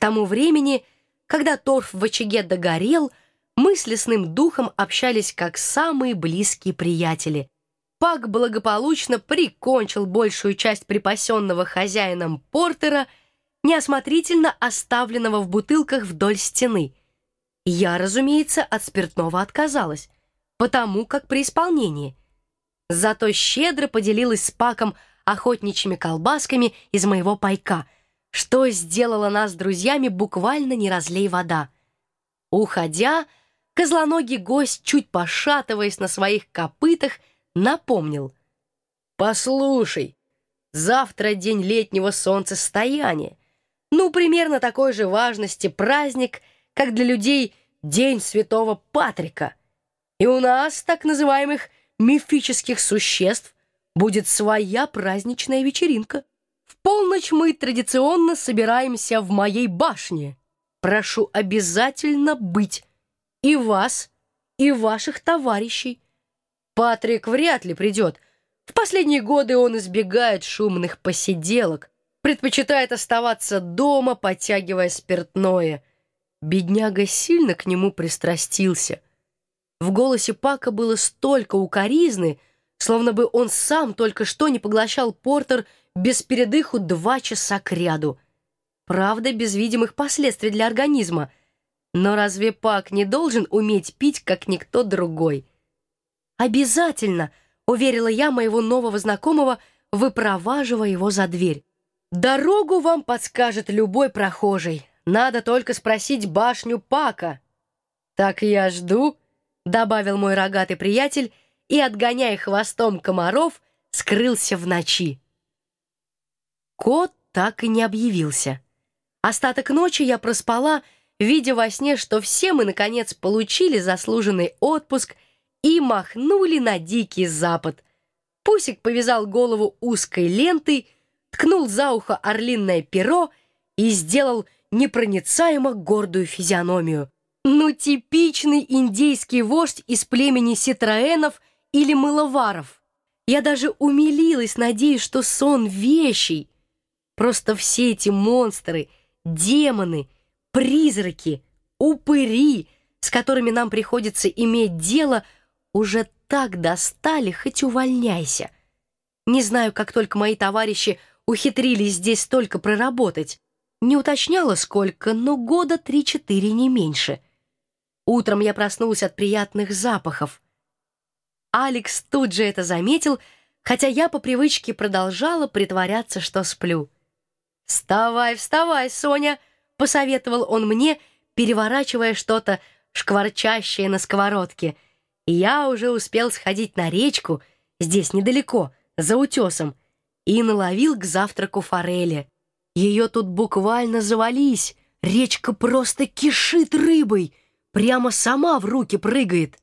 тому времени, когда торф в очаге догорел, мы с лесным духом общались как самые близкие приятели. Пак благополучно прикончил большую часть припасенного хозяином портера, неосмотрительно оставленного в бутылках вдоль стены. Я, разумеется, от спиртного отказалась, потому как при исполнении. Зато щедро поделилась с Паком охотничьими колбасками из моего пайка, что сделало нас друзьями буквально не разлей вода. Уходя, козлоногий гость, чуть пошатываясь на своих копытах, напомнил. «Послушай, завтра день летнего солнцестояния. Ну, примерно такой же важности праздник, как для людей День Святого Патрика. И у нас, так называемых мифических существ, будет своя праздничная вечеринка. Полночь мы традиционно собираемся в моей башне. Прошу обязательно быть и вас, и ваших товарищей. Патрик вряд ли придет. В последние годы он избегает шумных посиделок, предпочитает оставаться дома, подтягивая спиртное. Бедняга сильно к нему пристрастился. В голосе Пака было столько укоризны, словно бы он сам только что не поглощал портер без передыху два часа кряду. Правда, без видимых последствий для организма. Но разве Пак не должен уметь пить, как никто другой? «Обязательно!» — уверила я моего нового знакомого, выпроваживая его за дверь. «Дорогу вам подскажет любой прохожий. Надо только спросить башню Пака». «Так я жду», — добавил мой рогатый приятель, и, отгоняя хвостом комаров, скрылся в ночи. Кот так и не объявился. Остаток ночи я проспала, видя во сне, что все мы, наконец, получили заслуженный отпуск — и махнули на дикий запад. Пусик повязал голову узкой лентой, ткнул за ухо орлиное перо и сделал непроницаемо гордую физиономию. Ну, типичный индейский вождь из племени ситроэнов или мыловаров. Я даже умилилась, надеясь, что сон вещий. Просто все эти монстры, демоны, призраки, упыри, с которыми нам приходится иметь дело — уже так достали, хоть увольняйся. Не знаю, как только мои товарищи ухитрились здесь столько проработать. Не уточняла, сколько, но года три-четыре, не меньше. Утром я проснулась от приятных запахов. Алекс тут же это заметил, хотя я по привычке продолжала притворяться, что сплю. «Вставай, вставай, Соня!» — посоветовал он мне, переворачивая что-то шкварчащее на сковородке — я уже успел сходить на речку, здесь недалеко, за утесом, и наловил к завтраку форели. Ее тут буквально завались, речка просто кишит рыбой, прямо сама в руки прыгает.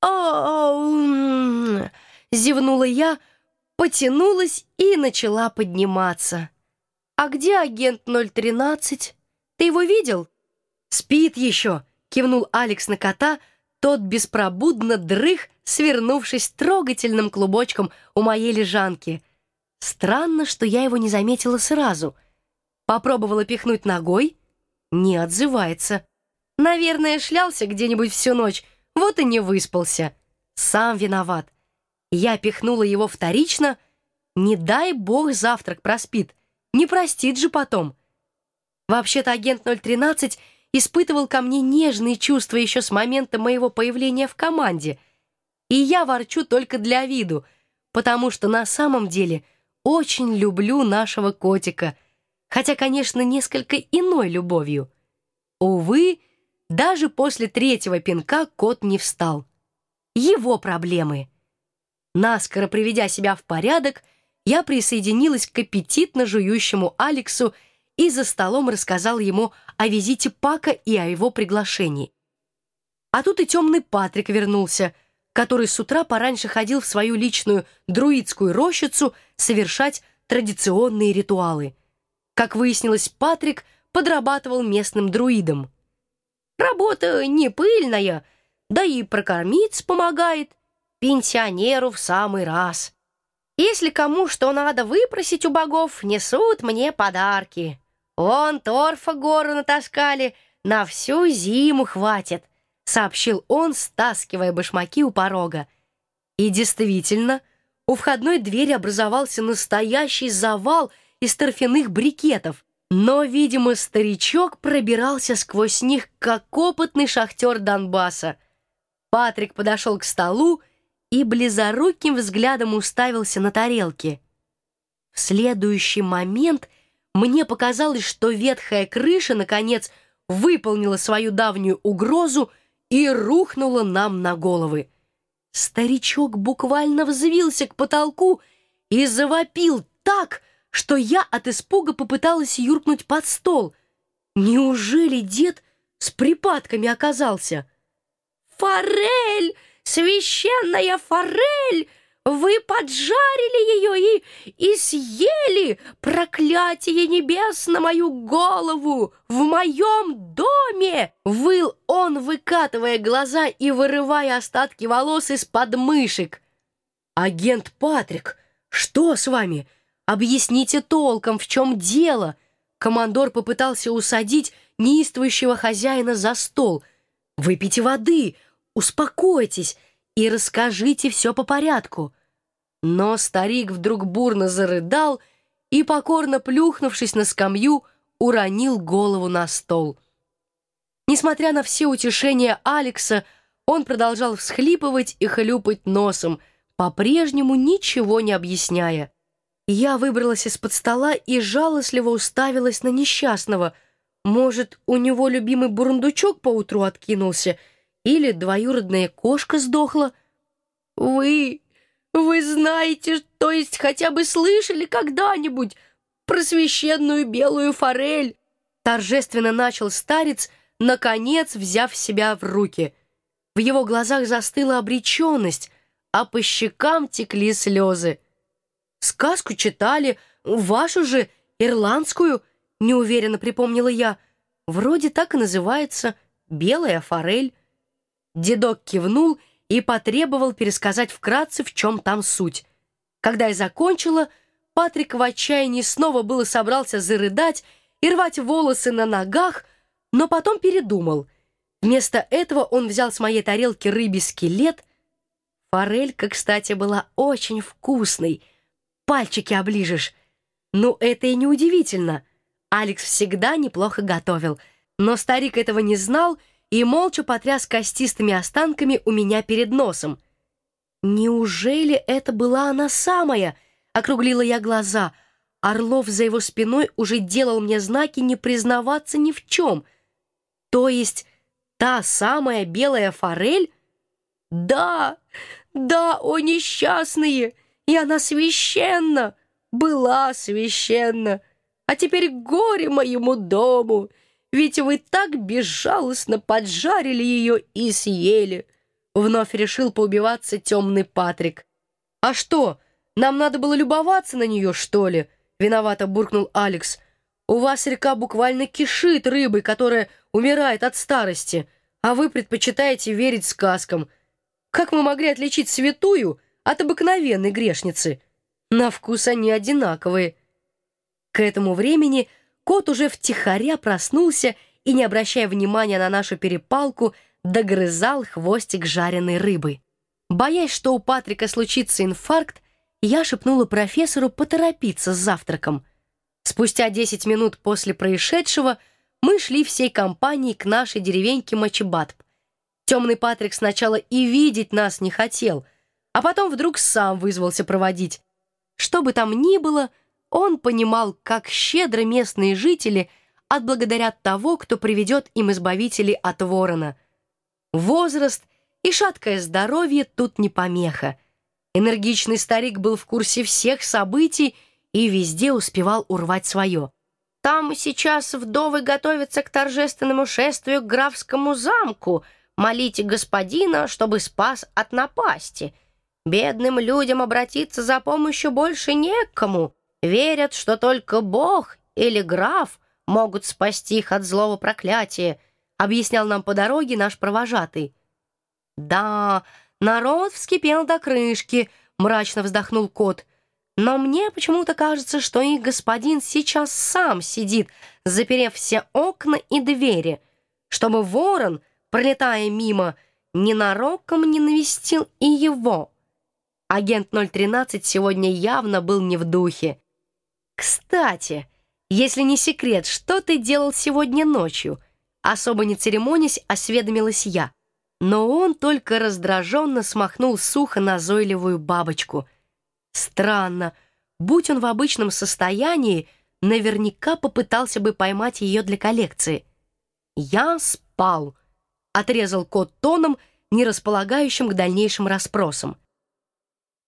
«О-о-о!» зевнула я, потянулась и начала подниматься. «А где агент 013? Ты его видел?» «Спит еще», — кивнул Алекс на кота, — тот беспробудно дрых, свернувшись трогательным клубочком у моей лежанки. Странно, что я его не заметила сразу. Попробовала пихнуть ногой. Не отзывается. Наверное, шлялся где-нибудь всю ночь, вот и не выспался. Сам виноват. Я пихнула его вторично. Не дай бог завтрак проспит. Не простит же потом. Вообще-то агент 013 испытывал ко мне нежные чувства еще с момента моего появления в команде. И я ворчу только для виду, потому что на самом деле очень люблю нашего котика, хотя, конечно, несколько иной любовью. Увы, даже после третьего пинка кот не встал. Его проблемы. Наскоро приведя себя в порядок, я присоединилась к аппетитно жующему Алексу и за столом рассказал ему о визите Пака и о его приглашении. А тут и темный Патрик вернулся, который с утра пораньше ходил в свою личную друидскую рощицу совершать традиционные ритуалы. Как выяснилось, Патрик подрабатывал местным друидом. «Работа не пыльная, да и прокормиться помогает. Пенсионеру в самый раз. Если кому что надо выпросить у богов, несут мне подарки». Вон торфа гору натаскали, на всю зиму хватит», — сообщил он, стаскивая башмаки у порога. И действительно, у входной двери образовался настоящий завал из торфяных брикетов. Но, видимо, старичок пробирался сквозь них, как опытный шахтер Донбасса. Патрик подошел к столу и близоруким взглядом уставился на тарелки. В следующий момент мне показалось, что ветхая крыша, наконец, выполнила свою давнюю угрозу и рухнула нам на головы. Старичок буквально взвился к потолку и завопил так, что я от испуга попыталась юркнуть под стол. Неужели дед с припадками оказался? «Форель! Священная форель! Вы поджарили ее и, и съели! Проклятие небес на мою голову! В моем доме!» Выл он, выкатывая глаза и вырывая остатки волос из подмышек. «Агент Патрик, что с вами?» Объясните толком, в чем дело!» Командор попытался усадить неистующего хозяина за стол. «Выпейте воды, успокойтесь и расскажите все по порядку». Но старик вдруг бурно зарыдал и, покорно плюхнувшись на скамью, уронил голову на стол. Несмотря на все утешения Алекса, он продолжал всхлипывать и хлюпать носом, по-прежнему ничего не объясняя. Я выбралась из-под стола и жалостливо уставилась на несчастного. Может, у него любимый бурундучок поутру откинулся или двоюродная кошка сдохла? Вы... вы знаете, то есть хотя бы слышали когда-нибудь про священную белую форель? Торжественно начал старец, наконец взяв себя в руки. В его глазах застыла обреченность, а по щекам текли слезы. Сказку читали, вашу же, ирландскую, неуверенно припомнила я. Вроде так и называется «Белая форель». Дедок кивнул и потребовал пересказать вкратце, в чем там суть. Когда я закончила, Патрик в отчаянии снова было собрался зарыдать и рвать волосы на ногах, но потом передумал. Вместо этого он взял с моей тарелки рыбий скелет. Форелька, кстати, была очень вкусной — пальчики оближешь. Ну, это и не удивительно. Алекс всегда неплохо готовил. Но старик этого не знал и молча потряс костистыми останками у меня перед носом. «Неужели это была она самая?» — округлила я глаза. Орлов за его спиной уже делал мне знаки не признаваться ни в чем. То есть та самая белая форель? «Да, да, о несчастные!» и она священна, была священна, а теперь горе моему дому, ведь вы так безжалостно поджарили ее и съели». Вновь решил поубиваться темный Патрик. «А что, нам надо было любоваться на нее, что ли?» Виновато буркнул Алекс. «У вас река буквально кишит рыбой, которая умирает от старости, а вы предпочитаете верить сказкам. Как мы могли отличить святую от обыкновенной грешницы. На вкус они одинаковые. К этому времени кот уже втихаря проснулся и, не обращая внимания на нашу перепалку, догрызал хвостик жареной рыбы. Боясь, что у Патрика случится инфаркт, я шепнула профессору поторопиться с завтраком. Спустя 10 минут после происшедшего мы шли всей компанией к нашей деревеньке Мачебатб. Темный Патрик сначала и видеть нас не хотел — а потом вдруг сам вызвался проводить. Что бы там ни было, он понимал, как щедро местные жители отблагодарят того, кто приведет им избавителей от ворона. Возраст и шаткое здоровье тут не помеха. Энергичный старик был в курсе всех событий и везде успевал урвать свое. «Там сейчас вдовы готовятся к торжественному шествию к графскому замку. Молите господина, чтобы спас от напасти», Бедным людям обратиться за помощью больше некому. Верят, что только Бог или граф могут спасти их от злого проклятия, объяснял нам по дороге наш провожатый. Да, народ вскипел до крышки, мрачно вздохнул кот. Но мне почему-то кажется, что их господин сейчас сам сидит, заперев все окна и двери, чтобы ворон, пролетая мимо, ненароком не навестил и его. Агент 013 сегодня явно был не в духе. «Кстати, если не секрет, что ты делал сегодня ночью?» Особо не церемонясь, осведомилась я. Но он только раздраженно смахнул сухо назойливую бабочку. Странно. Будь он в обычном состоянии, наверняка попытался бы поймать ее для коллекции. «Я спал», — отрезал кот тоном, не располагающим к дальнейшим расспросам.